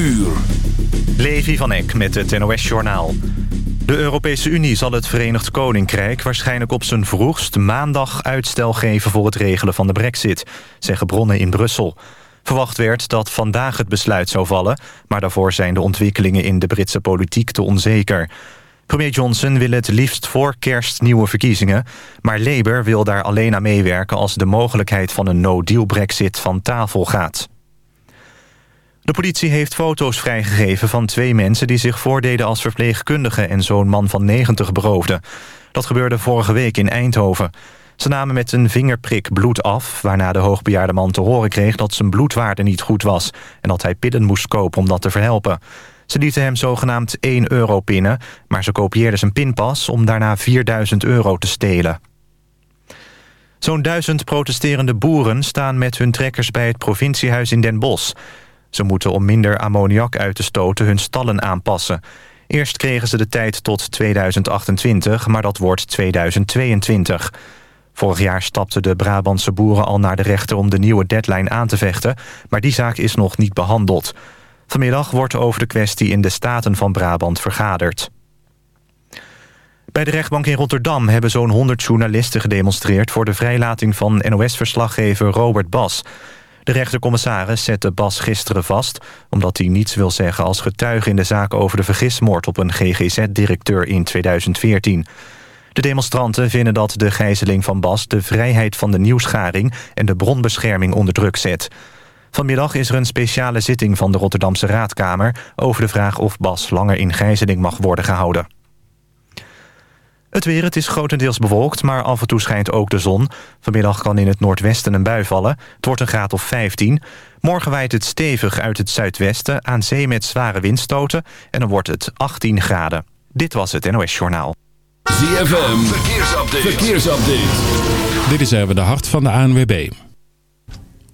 uur. Levi van Eck met het NOS-journaal. De Europese Unie zal het Verenigd Koninkrijk waarschijnlijk op zijn vroegst maandag uitstel geven voor het regelen van de brexit, zeggen bronnen in Brussel. Verwacht werd dat vandaag het besluit zou vallen, maar daarvoor zijn de ontwikkelingen in de Britse politiek te onzeker. Premier Johnson wil het liefst voor kerst nieuwe verkiezingen... maar Labour wil daar alleen aan meewerken... als de mogelijkheid van een no-deal brexit van tafel gaat. De politie heeft foto's vrijgegeven van twee mensen... die zich voordeden als verpleegkundige en zo'n man van 90 beroofden. Dat gebeurde vorige week in Eindhoven. Ze namen met een vingerprik bloed af... waarna de hoogbejaarde man te horen kreeg dat zijn bloedwaarde niet goed was... en dat hij pillen moest kopen om dat te verhelpen. Ze lieten hem zogenaamd 1 euro pinnen... maar ze kopieerden zijn pinpas om daarna 4000 euro te stelen. Zo'n duizend protesterende boeren staan met hun trekkers... bij het provinciehuis in Den Bosch. Ze moeten om minder ammoniak uit te stoten hun stallen aanpassen. Eerst kregen ze de tijd tot 2028, maar dat wordt 2022. Vorig jaar stapten de Brabantse boeren al naar de rechter om de nieuwe deadline aan te vechten... maar die zaak is nog niet behandeld. Vanmiddag wordt over de kwestie in de Staten van Brabant vergaderd. Bij de rechtbank in Rotterdam hebben zo'n 100 journalisten gedemonstreerd... voor de vrijlating van NOS-verslaggever Robert Bas. De rechtercommissaris zette Bas gisteren vast... omdat hij niets wil zeggen als getuige in de zaak over de vergismoord... op een GGZ-directeur in 2014. De demonstranten vinden dat de gijzeling van Bas... de vrijheid van de nieuwsgaring en de bronbescherming onder druk zet... Vanmiddag is er een speciale zitting van de Rotterdamse Raadkamer... over de vraag of Bas langer in gijzeling mag worden gehouden. Het weer, het is grotendeels bewolkt, maar af en toe schijnt ook de zon. Vanmiddag kan in het noordwesten een bui vallen. Het wordt een graad of 15. Morgen waait het stevig uit het zuidwesten... aan zee met zware windstoten en dan wordt het 18 graden. Dit was het NOS Journaal. ZFM, verkeersupdate. verkeersupdate. Dit is even de hart van de ANWB.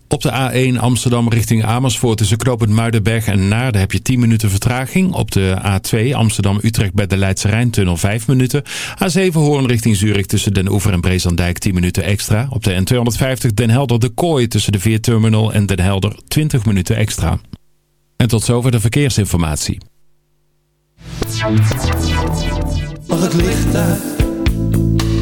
Op de A1 Amsterdam richting Amersfoort tussen Knopend Muidenberg en Naarden heb je 10 minuten vertraging. Op de A2 Amsterdam-Utrecht bij de Leidse Rijntunnel 5 minuten. A7 Hoorn richting Zurich tussen Den Oever en Brezandijk 10 minuten extra. Op de N250 Den Helder de Kooi tussen de Veerterminal en Den Helder 20 minuten extra. En tot zover de verkeersinformatie. Het licht?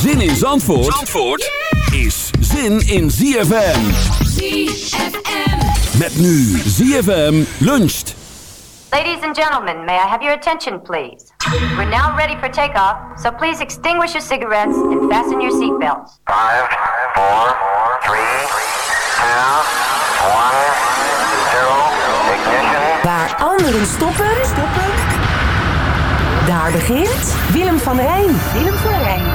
Zin in Zandvoort, Zandvoort is zin in ZFM. ZFM. Met nu ZFM luncht. Ladies and gentlemen, may I have your attention, please? We're now ready for takeoff, so please extinguish your cigarettes and fasten your seatbelts. Five, four, three, two, one, zero, ignition. Waar anderen stoppen, stoppen Daar begint Willem van Rijn. Willem van Rijn.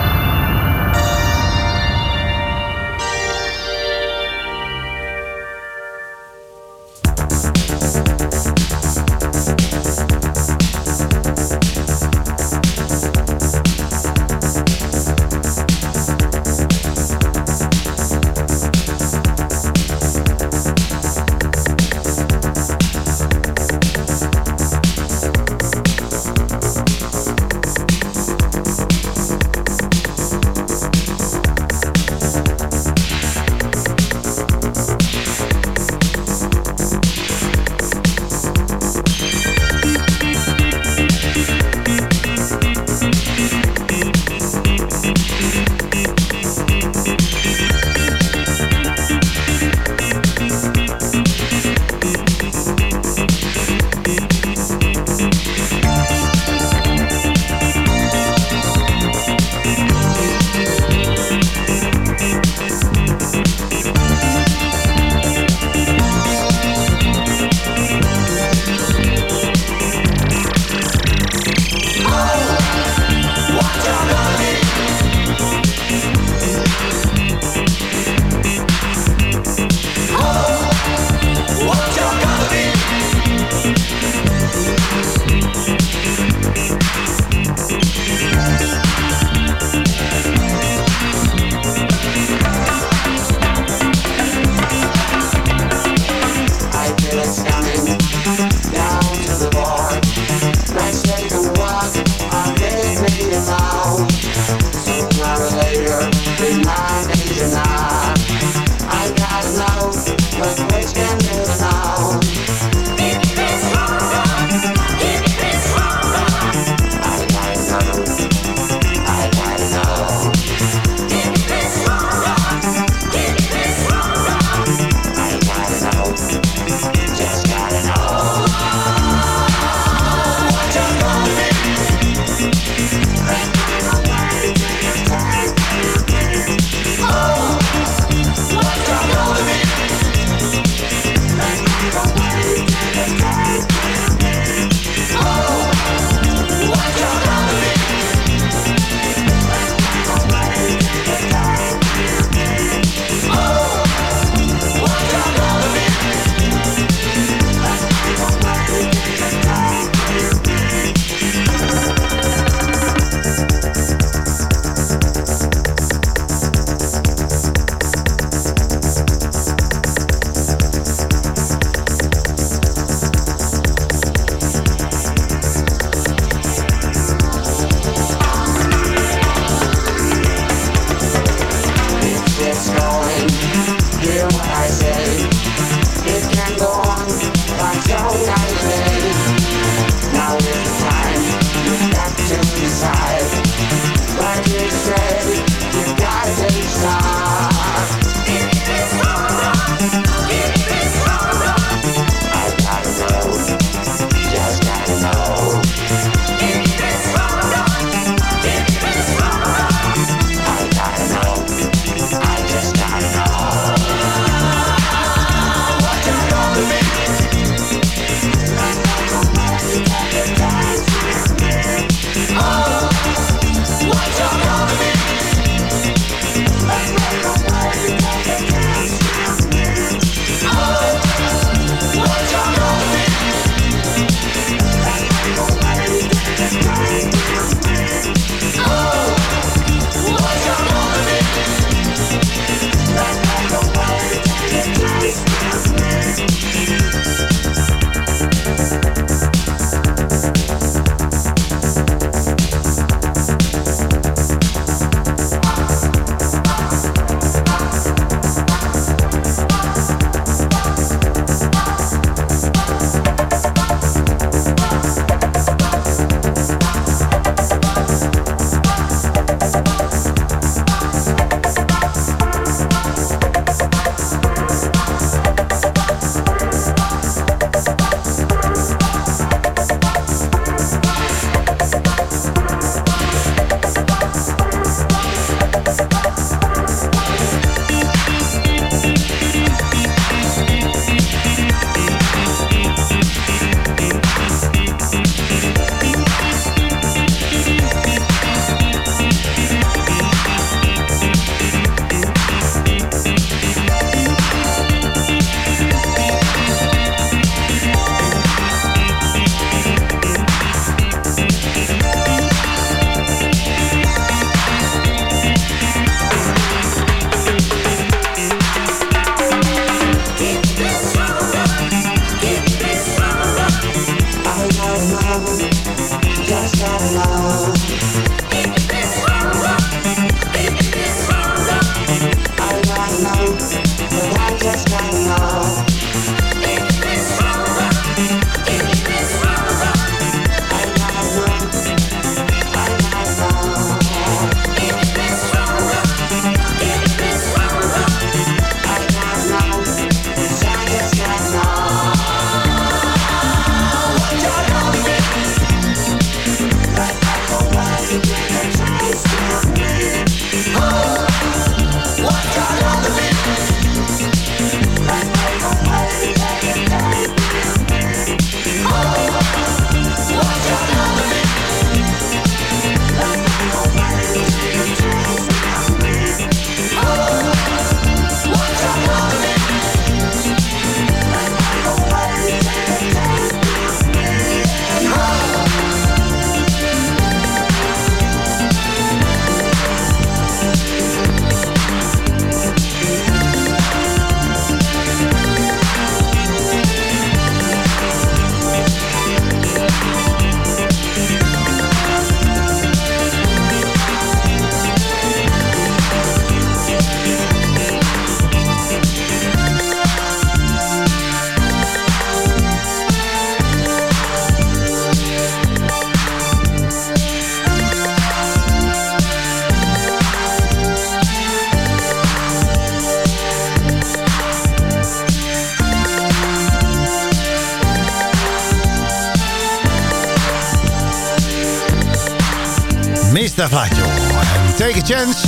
Chance.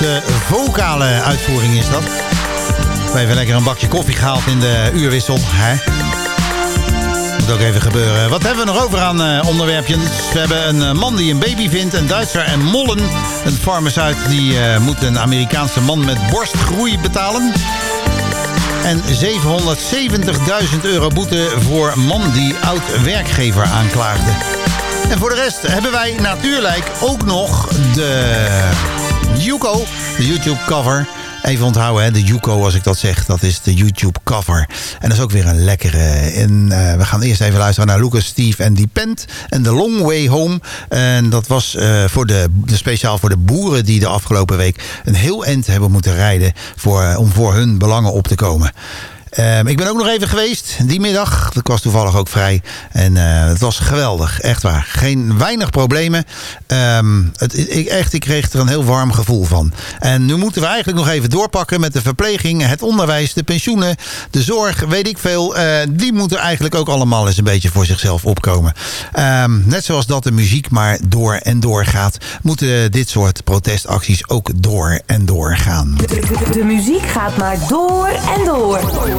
De vocale uitvoering is dat. We hebben lekker een bakje koffie gehaald in de uurwissel. Hè? Moet ook even gebeuren. Wat hebben we nog over aan eh, onderwerpjes? We hebben een eh, man die een baby vindt. Een Duitser en Mollen. Een farmaceut die eh, moet een Amerikaanse man met borstgroei betalen. En 770.000 euro boete voor man die oud-werkgever aanklaagde. En voor de rest hebben wij natuurlijk ook nog de Yuko, de YouTube cover. Even onthouden, hè, de Yuko als ik dat zeg, dat is de YouTube cover. En dat is ook weer een lekkere. En eh, we gaan eerst even luisteren naar Lucas, Steve en Depend en The Long Way Home. En dat was eh, voor de, de, speciaal voor de boeren die de afgelopen week een heel eind hebben moeten rijden voor, eh, om voor hun belangen op te komen. Um, ik ben ook nog even geweest die middag. Ik was toevallig ook vrij. En uh, het was geweldig. Echt waar. Geen weinig problemen. Um, het, ik, echt, ik kreeg er een heel warm gevoel van. En nu moeten we eigenlijk nog even doorpakken met de verpleging, het onderwijs, de pensioenen, de zorg, weet ik veel. Uh, die moeten eigenlijk ook allemaal eens een beetje voor zichzelf opkomen. Um, net zoals dat de muziek maar door en door gaat, moeten dit soort protestacties ook door en door gaan. De muziek gaat maar door en door.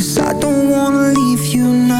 Cause I don't wanna leave you now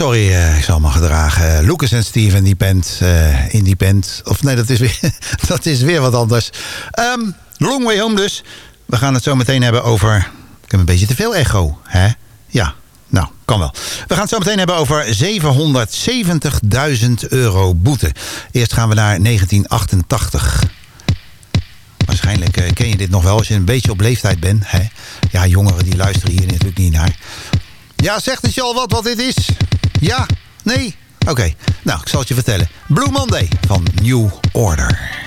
sorry, eh, ik zal me gedragen. Lucas en Steve in die band. eh, in die. Of nee, dat is weer, dat is weer wat anders. Ehm, long way home dus. We gaan het zo meteen hebben over... Ik heb een beetje te veel echo, hè? Ja, nou, kan wel. We gaan het zo meteen hebben over 770.000 euro boete. Eerst gaan we naar 1988. Waarschijnlijk eh, ken je dit nog wel als je een beetje op leeftijd bent. Hè? Ja, jongeren die luisteren hier natuurlijk niet naar. Ja, zegt het je al wat wat dit is? Ja? Nee? Oké, nou, ik zal het je vertellen. Blue Monday van New Order.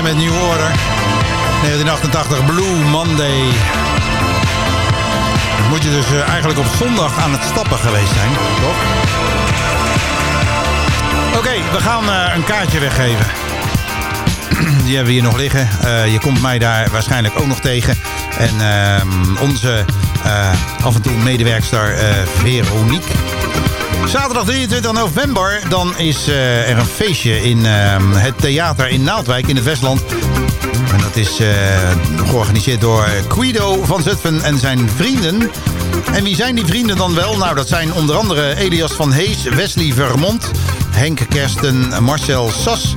Hè, met New Order. 1988 Blue Monday. Dan moet je dus eh, eigenlijk op zondag aan het stappen geweest zijn, toch? Oké, we gaan eh, een kaartje weggeven. Die hebben we hier nog liggen. Eh, je komt mij daar waarschijnlijk ook nog tegen. En ehm, onze af en toe medewerkster Veronique. Zaterdag 23 november dan is eh, er een feestje in ehm, het theater in Naaldwijk in het Westland. En dat is eh, georganiseerd door Guido van Zutphen en zijn vrienden. En wie zijn die vrienden dan wel? Nou, dat zijn onder andere Elias van Hees, Wesley Vermont, Henk Kersten, Marcel Sas,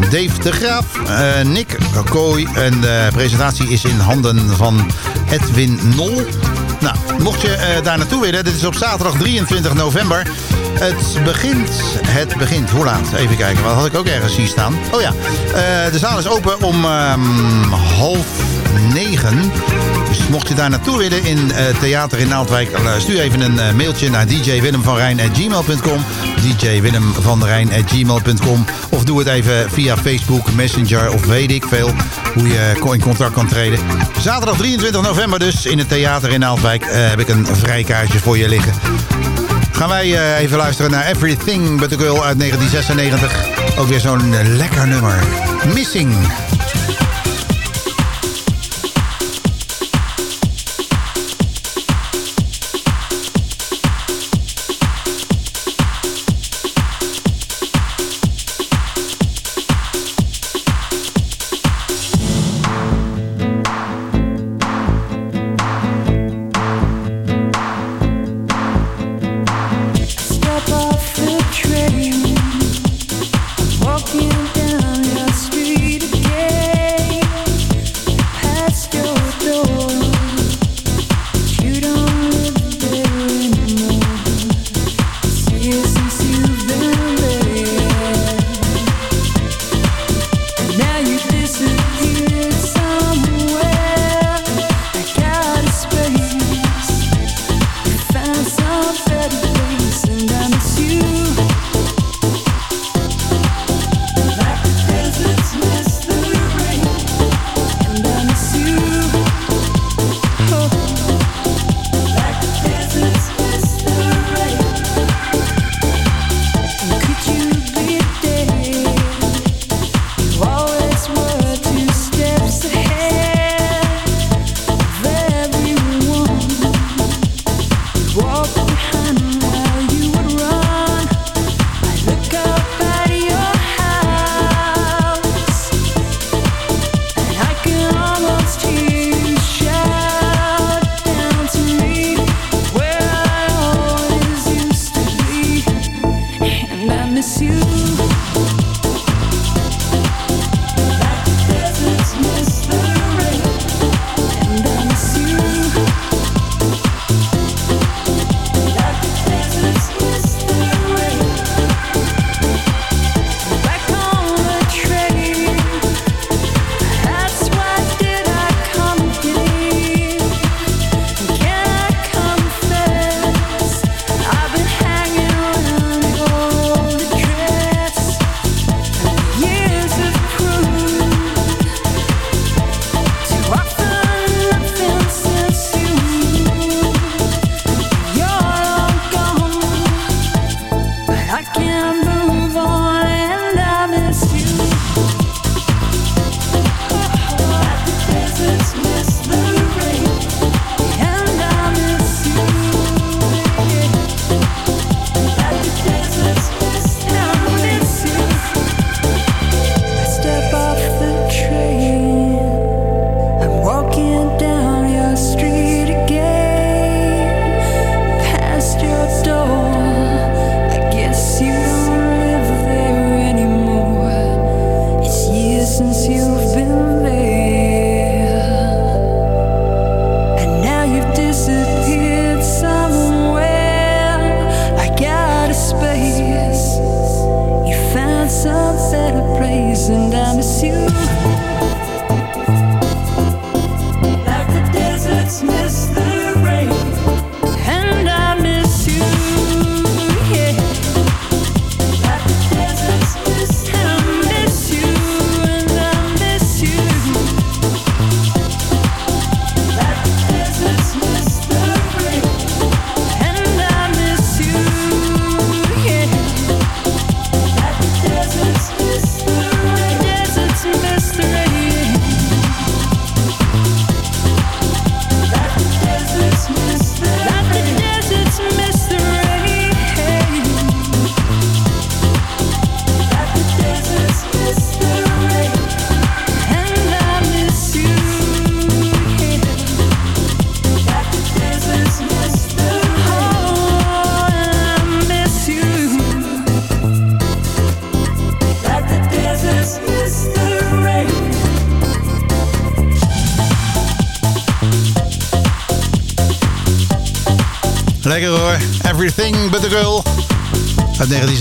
Dave de Graaf, eh, Nick Kooi. En de presentatie is in handen van Edwin Nol. Mocht je eh, daar naartoe willen, dit is op zaterdag 23 november. Het begint, het begint, hoe laat? Even kijken, wat had ik ook ergens hier staan? Oh ja, eh, de zaal is open om ehm, half negen. Dus mocht je daar naartoe willen in eh, Theater in Naaldwijk... eh, stuur even een eh, mailtje naar djwillemvanrijn.gmail.com djwillemvanrijn.gmail.com Of doe het even via Facebook, Messenger of weet ik veel... hoe je in contact kan treden. Zaterdag 23 november dus in het Theater in Naaldwijk... heb ik een vrijkaartje voor je liggen. Gaan wij even luisteren naar Everything But A Girl uit 1996. Ook weer zo'n lekker nummer. Missing. you.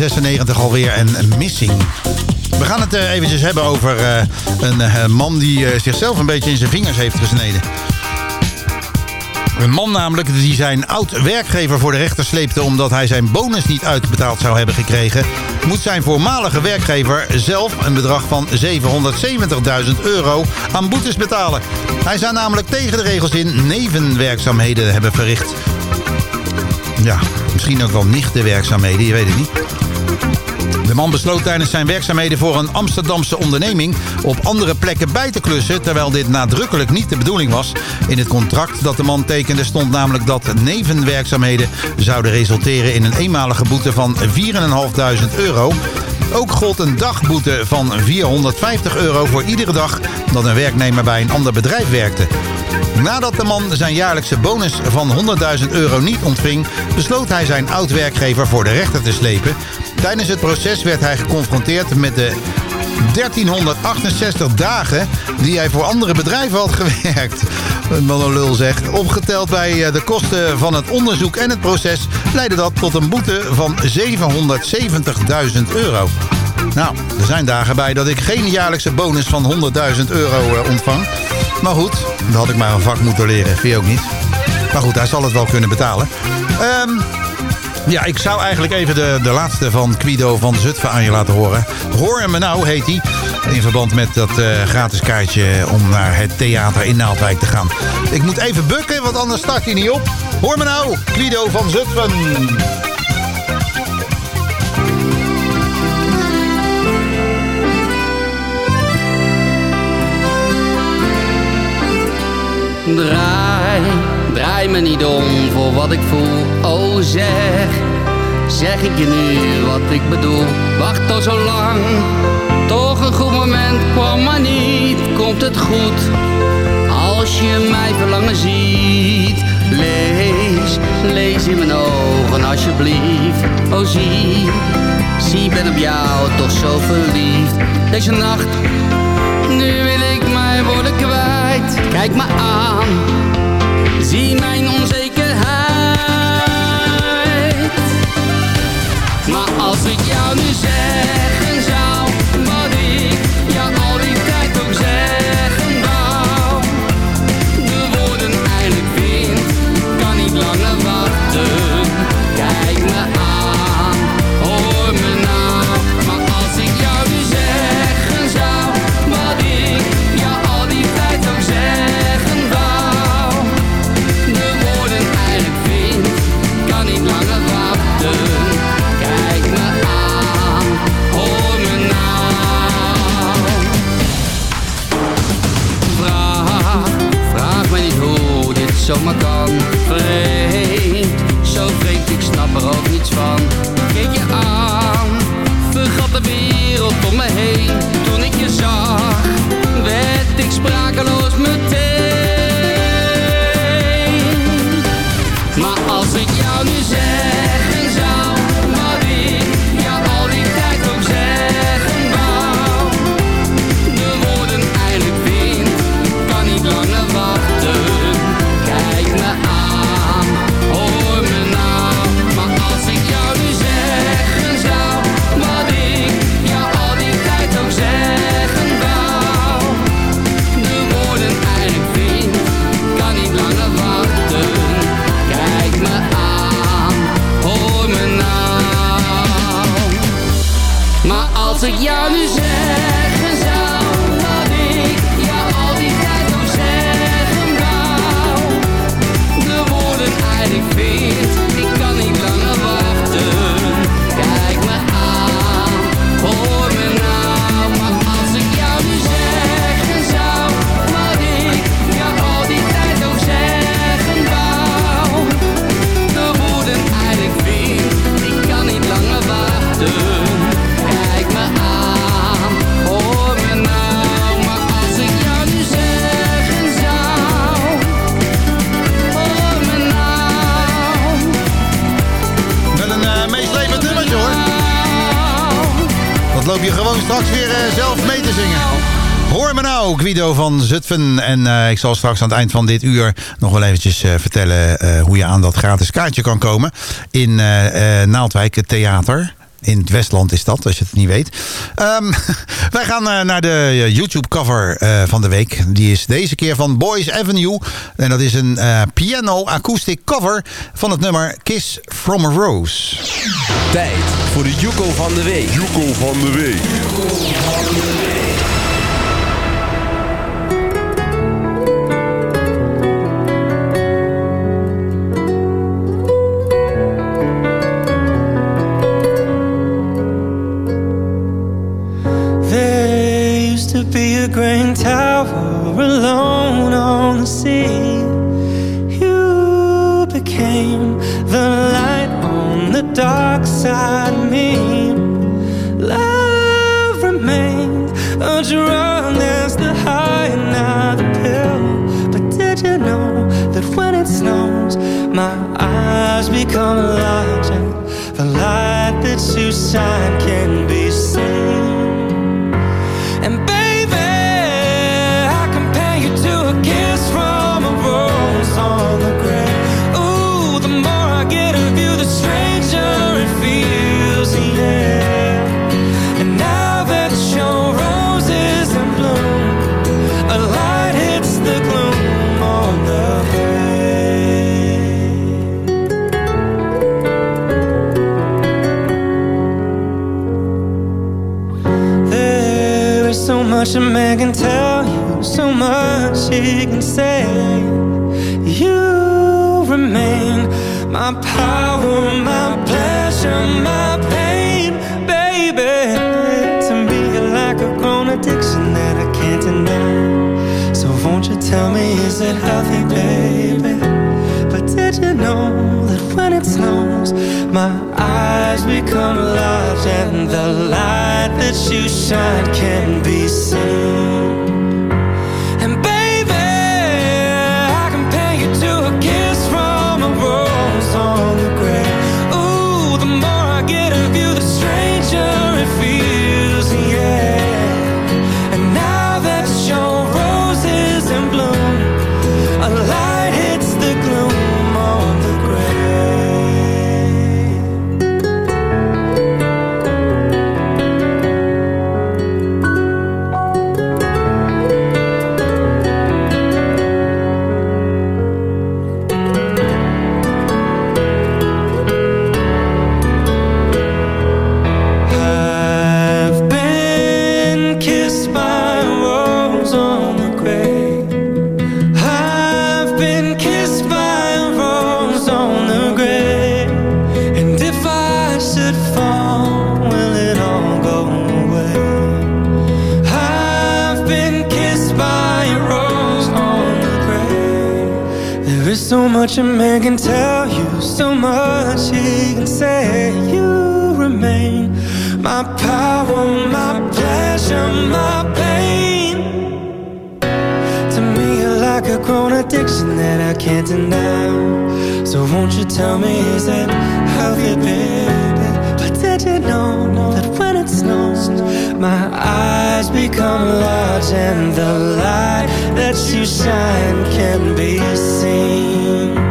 1996 alweer en Missing. We gaan het eh, eventjes hebben over eh, een eh, man die zichzelf een beetje in zijn vingers heeft gesneden. Een man namelijk die zijn oud-werkgever voor de rechter sleepte... omdat hij zijn bonus niet uitbetaald zou hebben gekregen... moet zijn voormalige werkgever zelf een bedrag van 770.000 euro aan boetes betalen. Hij zou namelijk tegen de regels in nevenwerkzaamheden hebben verricht. Ja, misschien ook wel nichtenwerkzaamheden, je weet het niet. De man besloot tijdens zijn werkzaamheden voor een Amsterdamse onderneming op andere plekken bij te klussen, terwijl dit nadrukkelijk niet de bedoeling was. In het contract dat de man tekende stond namelijk dat nevenwerkzaamheden zouden resulteren in een eenmalige boete van 4.500 euro. Ook gold een dagboete van 450 euro voor iedere dag dat een werknemer bij een ander bedrijf werkte. Nadat de man zijn jaarlijkse bonus van 100.000 euro niet ontving... besloot hij zijn oud-werkgever voor de rechter te slepen. Tijdens het proces werd hij geconfronteerd met de 1368 dagen die hij voor andere bedrijven had gewerkt. Wat een lul zeg. Opgeteld bij eh, de kosten van het onderzoek en het proces... leidde dat tot een boete van 770.000 euro. Nou, er zijn dagen bij dat ik geen jaarlijkse bonus van 100.000 euro eh, ontvang. Maar goed, dat had ik maar een vak moeten leren. Vind je ook niet? Maar goed, hij zal het wel kunnen betalen. Ehm, ja, ik zou eigenlijk even de, de laatste van Quido van Zutphen aan je laten horen. Hoor me nou, heet hij. In verband met dat eh, gratis kaartje om naar het theater in Naaldwijk te gaan. Ik moet even bukken, want anders start hij niet op. Hoor me nou, Quido van Zutphen. Me niet om voor wat ik voel. Oh zeg, zeg ik je nu wat ik bedoel. Wacht al zo lang, toch een goed moment kwam maar niet. Komt het goed, als je mij verlangen ziet. Lees, lees in mijn ogen alsjeblieft. Oh zie, zie ben op jou toch zo verliefd. Deze nacht, nu wil ik mij worden kwijt. Kijk me aan, zie mijn onzekerheid. Maar als ik jou nu zeggen zomaar kan. Vreemd, zo vreemd, ik snap er ook niets van. Keek je aan, vergat de wereld om me heen. Toen ik je zag, werd ik sprakeloos meteen. Straks weer eh, zelf mee te zingen. Hoor me nou, Guido van Zutphen. En eh, ik zal straks aan het eind van dit uur nog wel eventjes eh, vertellen... hoe je aan dat gratis kaartje kan komen. In Naaldwijk, theater. In het Westland is dat, als je het niet weet. Ehm, wij gaan eh, naar de YouTube-cover eh, van de week. Die is deze keer van Boys Avenue. En dat is een eh, piano-acoustic cover van het nummer Kiss from a Rose. Tijd voor de Juco van de week. Juco van de week. A great tower alone on the sea. You became the light on the dark side of me. Love remained a drug that's the high and not the pill. But did you know that when it snows, my eyes become large and the light that you shine can a man can tell you, so much he can say. You remain my power, my pleasure, my pain, baby. To me, you're like a grown addiction that I can't deny. So won't you tell me, is it healthy, baby? But did you know that when it snows, my eyes become large and the light that you shine can be seen? Is so much a man can tell you, so much he can say. You remain my power, my pleasure, my pain. To me, you're like a grown addiction that I can't deny. So won't you tell me, is it healthy, baby? But did you know that my eyes become large and the light that you shine can be seen?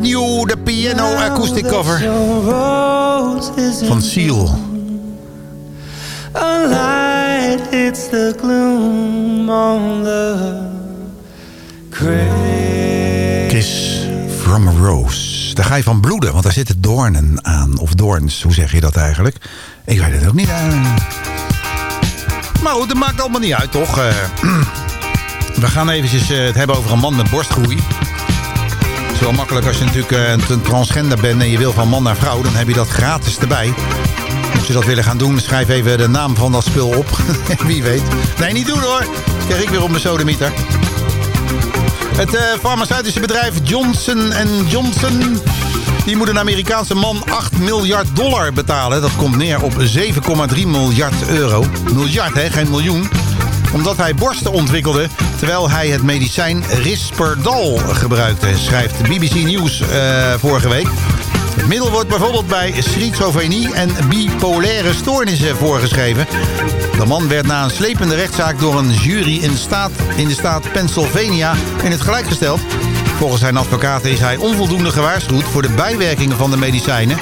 Avenue, de piano acoustic cover van Seal. A light hits the gloom on the. Kiss from a Rose. Daar ga je van bloeden, want daar zitten doornen aan. Of doorns, hoe zeg je dat eigenlijk? Ik weet het ook niet. Maar goed, dat maakt allemaal niet uit, toch? Eh, we gaan eventjes eh, het hebben over een man met borstgroei. Is wel makkelijk als je natuurlijk eh, een een transgender bent... en je wil van man naar vrouw, dan heb je dat gratis erbij. Mocht je dat willen gaan doen, schrijf even de naam van dat spul op. Wie weet. Nee, niet doen hoor. Krijg ik weer op mijn sodemieter. Het eh, farmaceutische bedrijf Johnson Johnson... die moet een Amerikaanse man 8 miljard dollar betalen. Dat komt neer op 7,3 miljard euro. Miljard, hè? Geen miljoen. Omdat hij borsten ontwikkelde... terwijl hij het medicijn Risperdal gebruikte... schrijft BBC News eh, vorige week. Het middel wordt bijvoorbeeld bij schizofrenie en bipolaire stoornissen voorgeschreven. De man werd na een slepende rechtszaak door een jury in staat, in de staat Pennsylvania in het gelijk gesteld. Volgens zijn advocaten is hij onvoldoende gewaarschuwd voor de bijwerkingen van de medicijnen.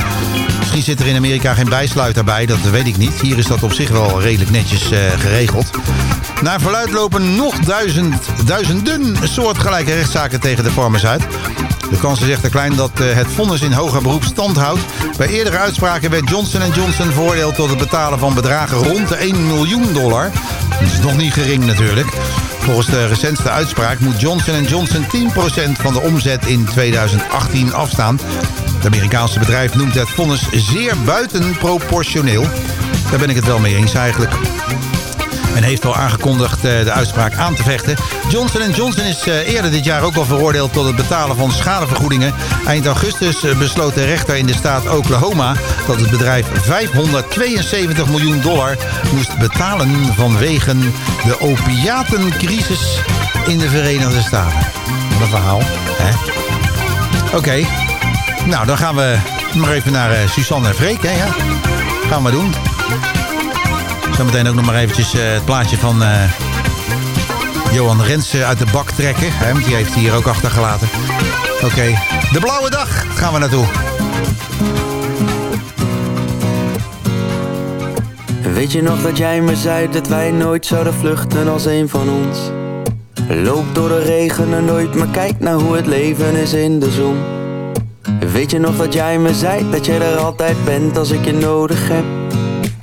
Misschien zit er in Amerika geen bijsluiter bij, dat weet ik niet. Hier is dat op zich wel redelijk netjes eh, geregeld. Naar verluid lopen nog duizend, duizenden soortgelijke rechtszaken tegen de farmaceut. De kans is echter klein dat eh, het vonnis in hoger beroep stand houdt. Bij eerdere uitspraken werd Johnson Johnson veroordeeld tot het betalen van bedragen rond de 1 miljoen dollar. Dat is nog niet gering natuurlijk. Volgens de recentste uitspraak moet Johnson Johnson 10% van de omzet in 2018 afstaan. Het Amerikaanse bedrijf noemt het vonnis zeer buitenproportioneel. Daar ben ik het wel mee eens eigenlijk en heeft al aangekondigd eh, de uitspraak aan te vechten. Johnson Johnson is eh, eerder dit jaar ook al veroordeeld tot het betalen van schadevergoedingen. Eind augustus eh, besloot de rechter in de staat Oklahoma dat het bedrijf 572 miljoen dollar moest betalen vanwege de opiatencrisis in de Verenigde Staten. Wat een verhaal, hè? Oké, nou dan gaan we maar even naar Suzanne en Freek, hè? Ja? Gaan we doen. Zometeen ook nog maar eventjes eh, het plaatje van eh, Johan Rensen uit de bak trekken. Hè, die heeft hij hier ook achtergelaten. Oké, de blauwe dag gaan we naartoe. Weet je nog dat jij me zei dat wij nooit zouden vluchten als een van ons? Loop door de regen en nooit, maar kijk naar hoe het leven is in de zon. Weet je nog dat jij me zei dat jij er altijd bent als ik je nodig heb?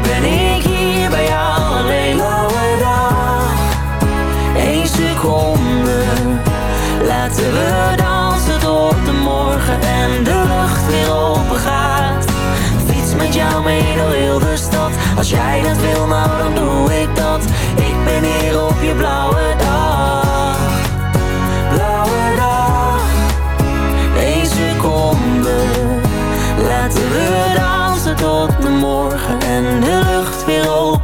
beneden, ben ik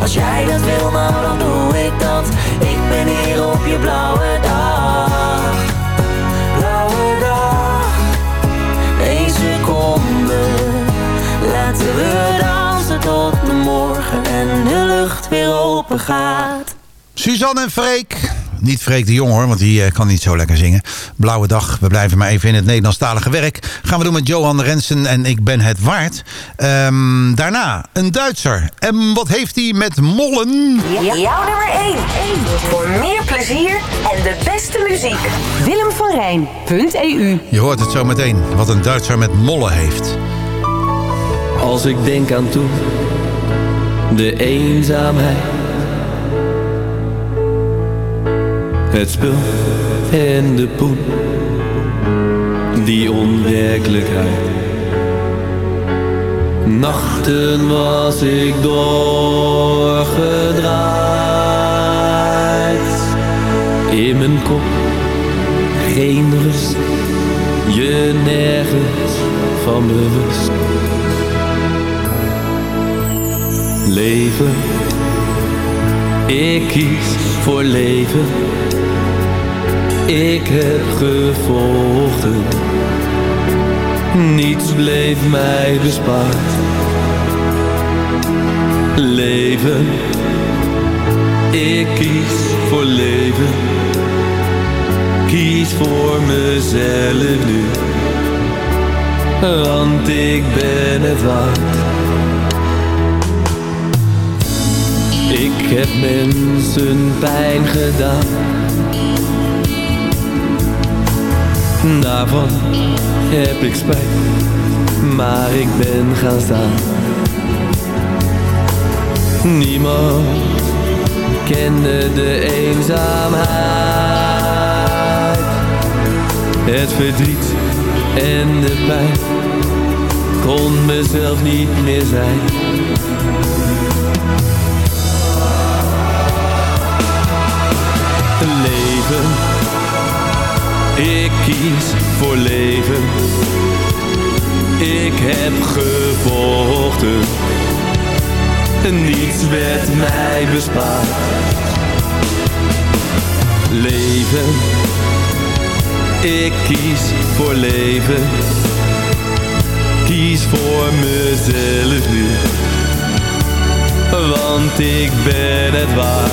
Als jij dat wil, nou dan doe ik dat. Ik ben hier op je blauwe dag. Blauwe dag. Eén seconde. Laten we dansen tot de morgen En de lucht weer open gaat. Suzanne en Freek. Niet Freek de Jong hoor, want die eh, kan niet zo lekker zingen. Blauwe dag, we blijven maar even in het Nederlandstalige werk. Gaan we doen met Johan Rensen en Ik ben het waard. Ehm, daarna een Duitser. En wat heeft hij met mollen? Jouw nummer 1. Voor meer plezier en de beste muziek. Willem van Rijn.eu Je hoort het zo meteen, wat een Duitser met mollen heeft. Als ik denk aan toen, de eenzaamheid. Het spul en de poen, die onwerkelijkheid. Nachten was ik doorgedraaid. In mijn kop geen rust, je nergens van bewust. Leven, ik kies voor leven. Ik heb gevochten, niets bleef mij bespaard. Leven, ik kies voor leven. Kies voor mezelf nu, want ik ben het waard. Ik heb mensen pijn gedaan. Daarvan heb ik spijt, maar ik ben gaan staan. Niemand kende de eenzaamheid. Het verdriet en de pijn kon mezelf niet meer zijn. Kies voor leven. Ik heb gevochten, niets werd mij bespaard. Leven, ik kies voor leven. Kies voor mezelf nu, want ik ben het waard.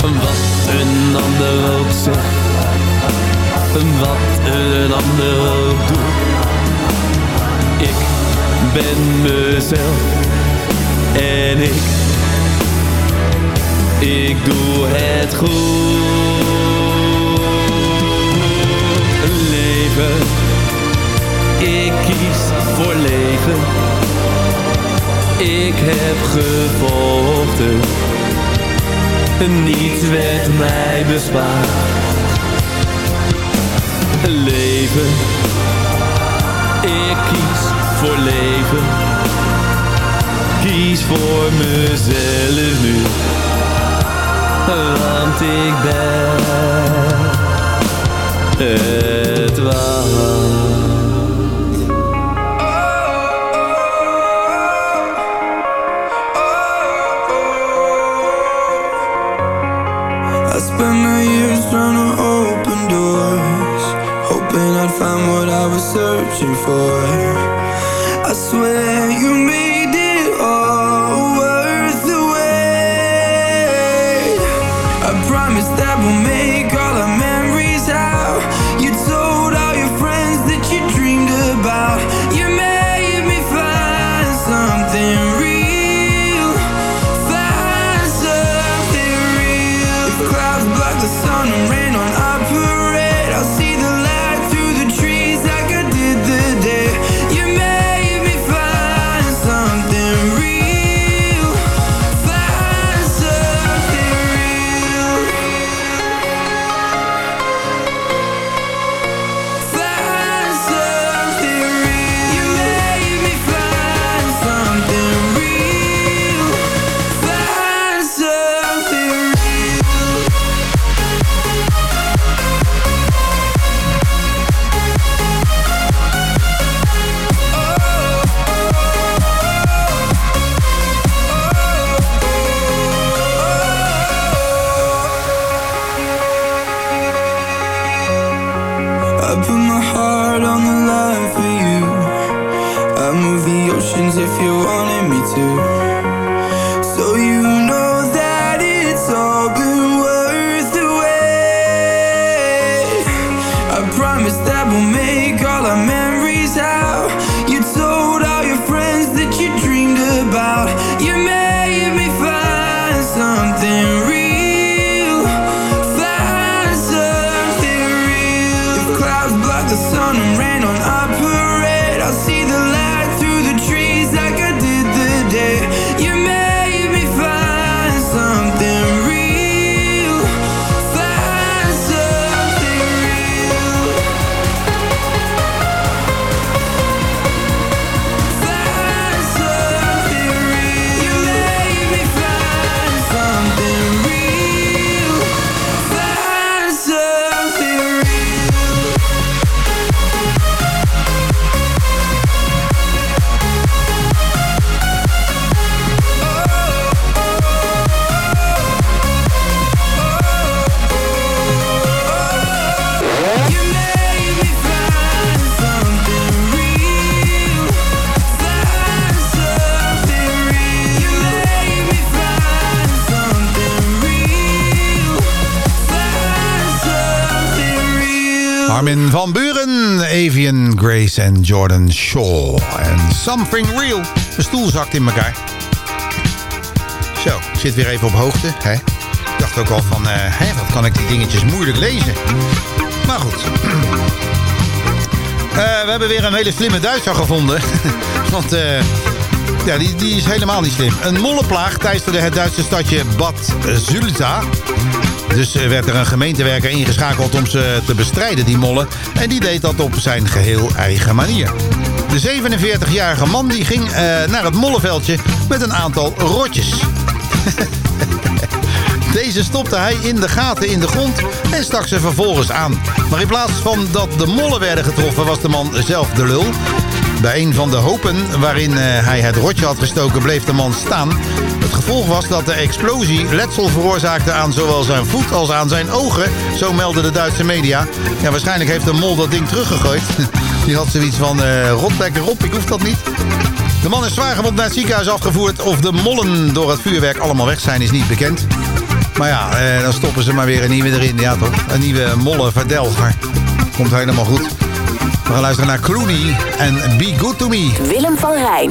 Wat een ander ook zegt, wat een ander doet. Ik ben mezelf en ik, ik doe het goed. Leven, ik kies voor leven. Ik heb gevochten niets werd mij bespaard. Leven, ik kies voor leven. Kies voor mezelf nu, want ik ben het waard. Searching for I swear Grace en Jordan Shaw. En Something Real. De stoel zakt in elkaar. Zo, ik zit weer even op hoogte. Hè? Ik dacht ook al van, hè, wat kan ik die dingetjes moeilijk lezen. Maar goed. Eh, we hebben weer een hele slimme Duitser gevonden. Want eh, ja, die, die is helemaal niet slim. Een mollenplaag teisterde het Duitse stadje Bad Zulza. Dus eh, werd er een gemeentewerker ingeschakeld om ze te bestrijden, die mollen. En die deed dat op zijn geheel eigen manier. De 47-jarige man die ging eh, naar het mollenveldje met een aantal rotjes. Deze stopte hij in de gaten in de grond en stak ze vervolgens aan. Maar in plaats van dat de mollen werden getroffen was de man zelf de lul. Bij een van de hopen waarin eh, hij het rotje had gestoken bleef de man staan. Het gevolg was dat de explosie letsel veroorzaakte aan zowel zijn voet als aan zijn ogen. Zo meldden de Duitse media. Waarschijnlijk heeft de mol dat ding teruggegooid. Die had zoiets van, eh rot lekker op, ik hoef dat niet. De man is zwaargewond naar het ziekenhuis afgevoerd. Of de mollen door het vuurwerk allemaal weg zijn is niet bekend. Maar ja, eh, dan stoppen ze maar weer een nieuwe erin. Ja toch, een nieuwe molle verdelger. Komt helemaal goed. We gaan luisteren naar Clooney en Be Good To Me. Willem van Rijn.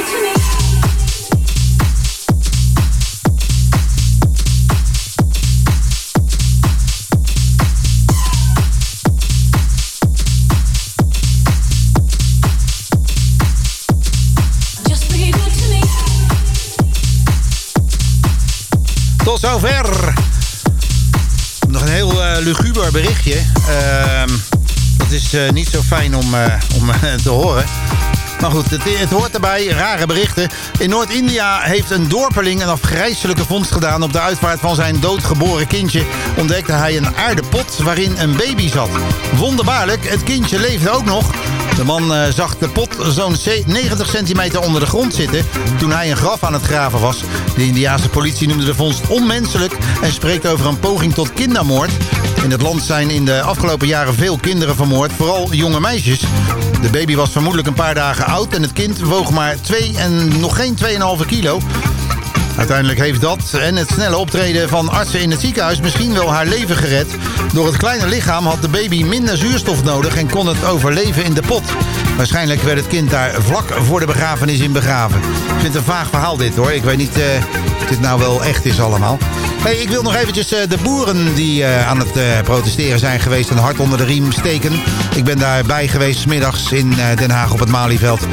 Nog een heel eh, luguber berichtje. Ehm, dat is eh, niet zo fijn om, eh, om te horen. Maar goed, het, het hoort erbij. Rare berichten. In Noord-India heeft een dorpeling een afgrijzelijke vondst gedaan. Op de uitvaart van zijn doodgeboren kindje ontdekte hij een aardepot waarin een baby zat. Wonderbaarlijk, het kindje leefde ook nog. De man eh, zag de pot zo'n ze- 90 centimeter onder de grond zitten toen hij een graf aan het graven was. De Indiaanse politie noemde de vondst onmenselijk en spreekt over een poging tot kindermoord. In het land zijn in de afgelopen jaren veel kinderen vermoord, vooral jonge meisjes. De baby was vermoedelijk een paar dagen oud en het kind woog maar 2 en nog geen 2,5 kilo. Uiteindelijk heeft dat en het snelle optreden van artsen in het ziekenhuis misschien wel haar leven gered. Door het kleine lichaam had de baby minder zuurstof nodig en kon het overleven in de pot. Waarschijnlijk werd het kind daar vlak voor de begrafenis in begraven. Ik vind het een vaag verhaal dit hoor. Ik weet niet eh, of dit nou wel echt is allemaal. Hey, ik wil nog eventjes eh, de boeren die eh, aan het protesteren zijn geweest... een hart onder de riem steken. Ik ben daarbij geweest middags in Den Haag op het Malieveld.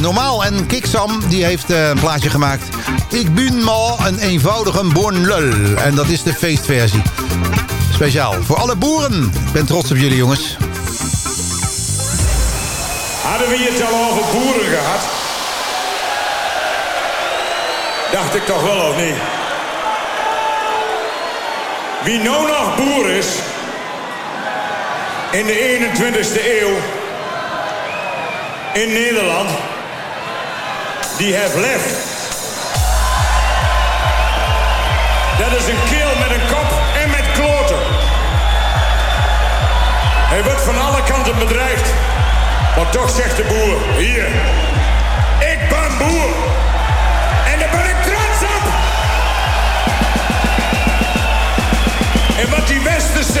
Normaal en Kiksam die heeft een plaatje gemaakt. Ik ben maar een eenvoudige boernlul. En dat is de feestversie. Speciaal voor alle boeren. Ik ben trots op jullie jongens. Hadden we het al over boeren gehad? Dacht ik toch wel of niet? Wie nou nog boer is in de 21ste eeuw in Nederland, die heeft lef. Dat is een keel met een kop en met kloten. Hij wordt van alle kanten bedreigd. Maar toch zegt de boer, hier, ik ben boer. En daar ben ik trots op. En wat die westerse